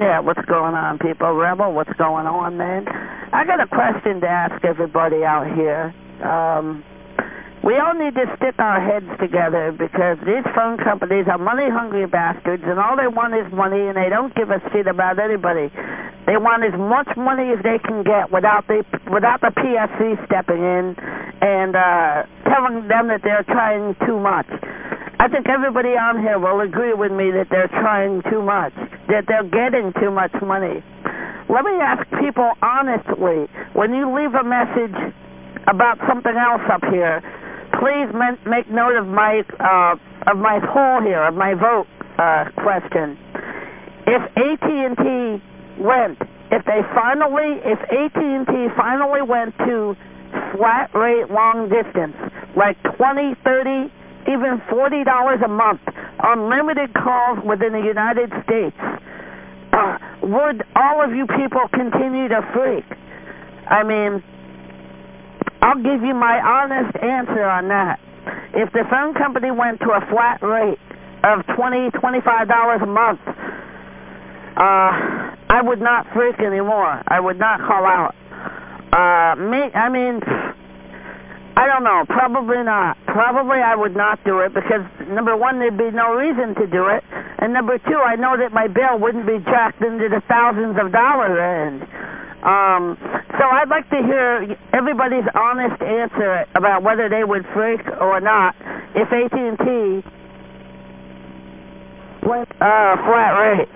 Yeah, what's going on, people? Rebel, what's going on, man? I got a question to ask everybody out here. Um, we all need to stick our heads together because these phone companies are money-hungry bastards, and all they want is money, and they don't give a shit about anybody. They want as much money as they can get without the without the PSC stepping in and uh, telling them that they're trying too much. I think everybody on here will agree with me that they're trying too much, that they're getting too much money. Let me ask people honestly, when you leave a message about something else up here, please make note of my uh, of my poll here, of my vote uh, question. If AT&T went, if they finally, if AT&T finally went to flat rate long distance, like 20, 30, even $40 a month, unlimited calls within the United States, would all of you people continue to freak? I mean, I'll give you my honest answer on that. If the phone company went to a flat rate of $20, $25 a month, uh, I would not freak anymore. I would not call out. Uh, me, I mean, I don't know. Probably not. Probably I would not do it because, number one, there'd be no reason to do it. And number two, I know that my bill wouldn't be jacked into the thousands of dollars end. Um, so I'd like to hear everybody's honest answer about whether they would freak or not if AT&T went uh, flat rate.